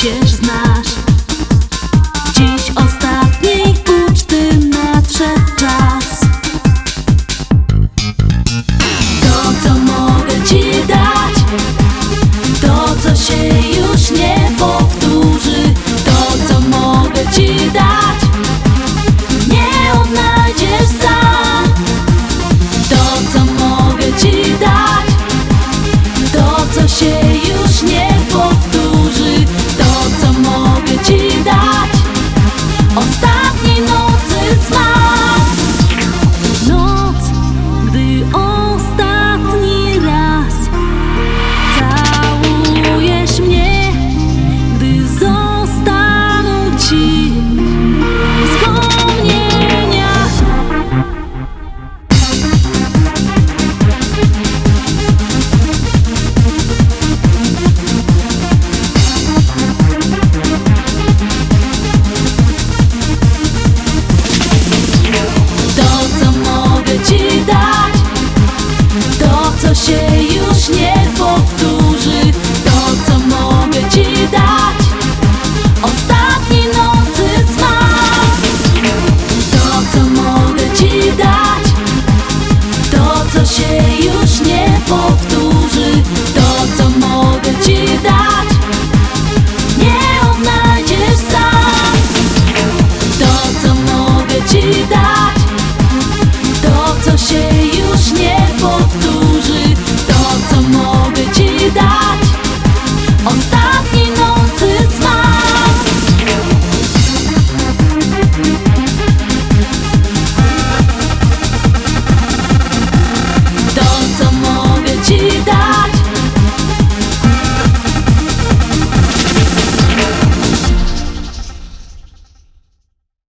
przecież znasz powtórzyć